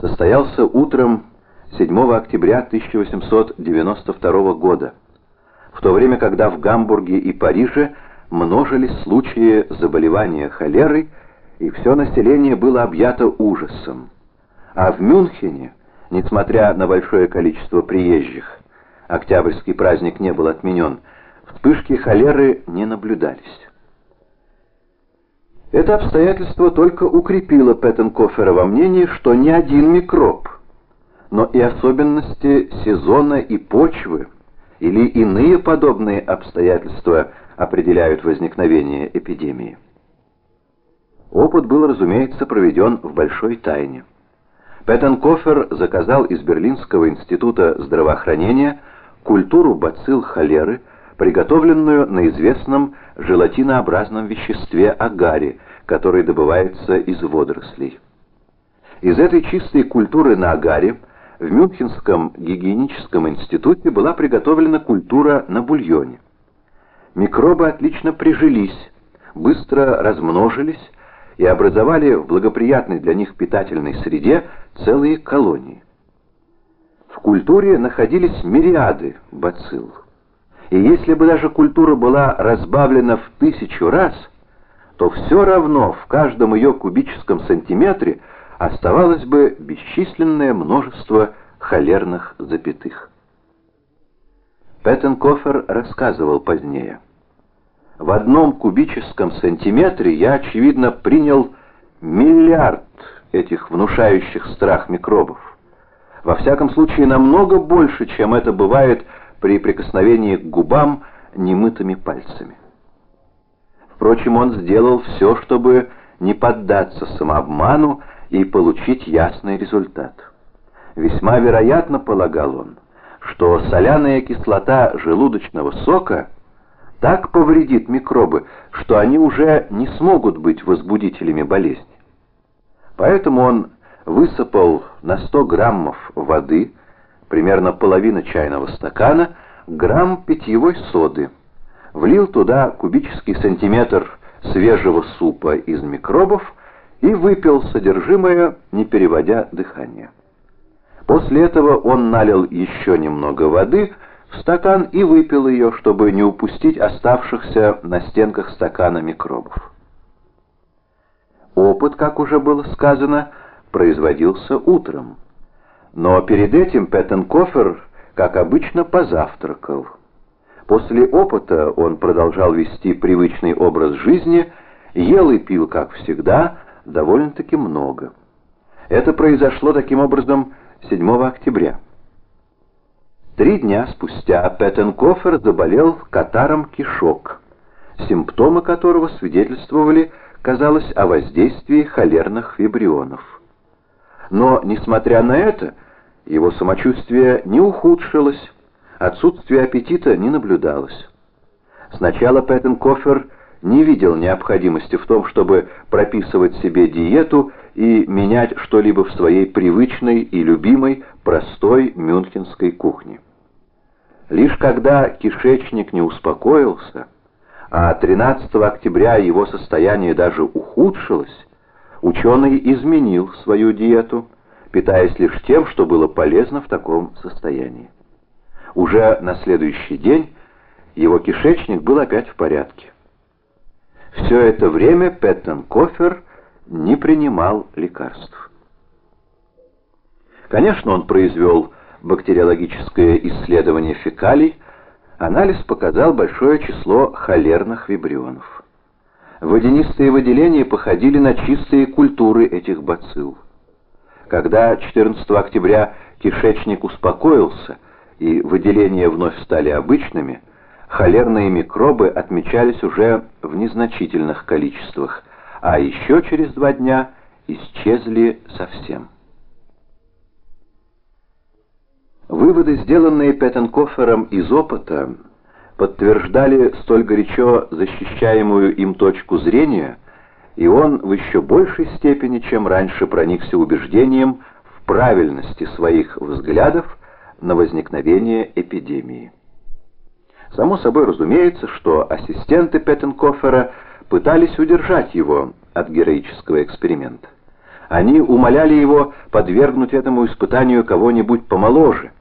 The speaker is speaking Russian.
состоялся утром 7 октября 1892 года, в то время, когда в Гамбурге и Париже множились случаи заболевания холерой, и все население было объято ужасом. А в Мюнхене, несмотря на большое количество приезжих, октябрьский праздник не был отменен, вспышки холеры не наблюдались. Это обстоятельство только укрепило Петтенкофера во мнении, что ни один микроб, но и особенности сезона и почвы или иные подобные обстоятельства определяют возникновение эпидемии. Опыт был, разумеется, проведен в большой тайне. Петтенкофер заказал из Берлинского института здравоохранения культуру бацилл холеры, приготовленную на известном желатинообразном веществе агаре, который добывается из водорослей. Из этой чистой культуры на агаре в Мюнхенском гигиеническом институте была приготовлена культура на бульоне. Микробы отлично прижились, быстро размножились и образовали в благоприятной для них питательной среде целые колонии. В культуре находились мириады бацилл. И если бы даже культура была разбавлена в тысячу раз, то все равно в каждом ее кубическом сантиметре оставалось бы бесчисленное множество холерных запятых. Петтенкофер рассказывал позднее. В одном кубическом сантиметре я, очевидно, принял миллиард этих внушающих страх микробов. Во всяком случае, намного больше, чем это бывает при прикосновении к губам немытыми пальцами. Впрочем, он сделал все, чтобы не поддаться самообману и получить ясный результат. Весьма вероятно, полагал он, что соляная кислота желудочного сока так повредит микробы, что они уже не смогут быть возбудителями болезни. Поэтому он высыпал на 100 граммов воды, примерно половина чайного стакана, грамм питьевой соды, влил туда кубический сантиметр свежего супа из микробов и выпил содержимое, не переводя дыхание. После этого он налил еще немного воды в стакан и выпил ее, чтобы не упустить оставшихся на стенках стакана микробов. Опыт, как уже было сказано, производился утром. Но перед этим Петтенкофер, как обычно, позавтракал. После опыта он продолжал вести привычный образ жизни, ел и пил, как всегда, довольно-таки много. Это произошло таким образом 7 октября. Три дня спустя Петтенкофер заболел катаром кишок, симптомы которого свидетельствовали, казалось, о воздействии холерных вибрионов. Но, несмотря на это, его самочувствие не ухудшилось, отсутствие аппетита не наблюдалось. Сначала Петтенкофер не видел необходимости в том, чтобы прописывать себе диету и менять что-либо в своей привычной и любимой простой мюнхенской кухне. Лишь когда кишечник не успокоился, а 13 октября его состояние даже ухудшилось, ученый изменил свою диету, питаясь лишь тем, что было полезно в таком состоянии. Уже на следующий день его кишечник был опять в порядке. Все это время Петтон Кофер не принимал лекарств. Конечно, он произвел бактериологическое исследование фекалий, анализ показал большое число холерных вибрионов. Водянистые выделения походили на чистые культуры этих бацилл. Когда 14 октября кишечник успокоился и выделения вновь стали обычными, холерные микробы отмечались уже в незначительных количествах, а еще через два дня исчезли совсем. Выводы, сделанные Петтенкофером из опыта, подтверждали столь горячо защищаемую им точку зрения, и он в еще большей степени, чем раньше, проникся убеждением в правильности своих взглядов на возникновение эпидемии. Само собой разумеется, что ассистенты Петтенкофера пытались удержать его от героического эксперимента. Они умоляли его подвергнуть этому испытанию кого-нибудь помоложе,